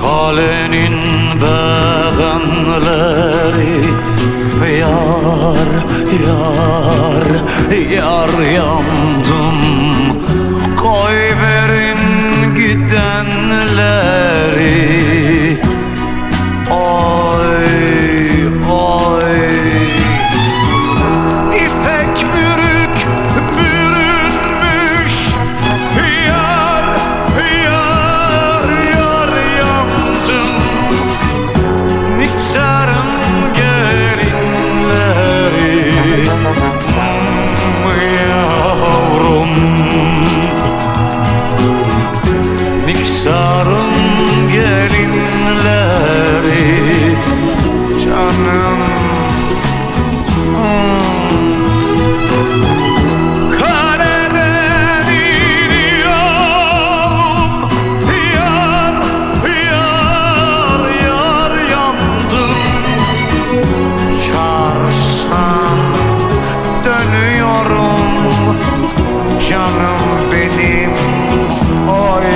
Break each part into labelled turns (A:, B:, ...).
A: Kalenin beğenleri Yar, yar, yar yandım Canım. Kaleden iniyorum Yar, yar, yar yandım Çağırsan dönüyorum Canım benim Oy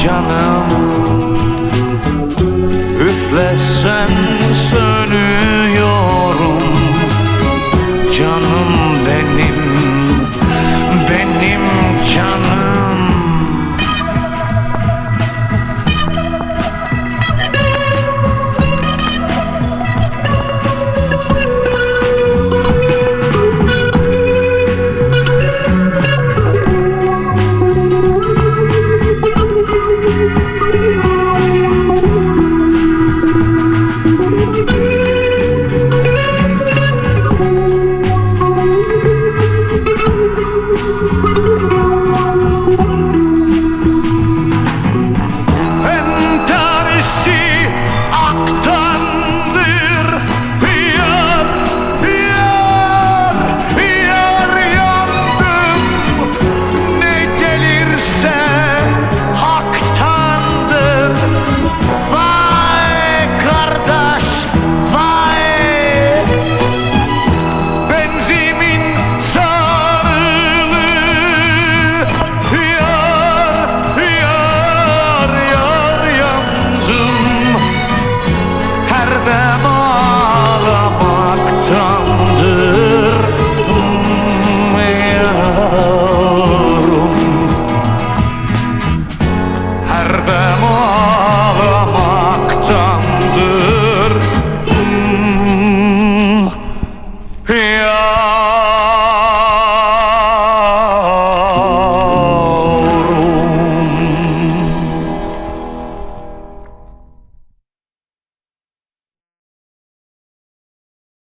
A: John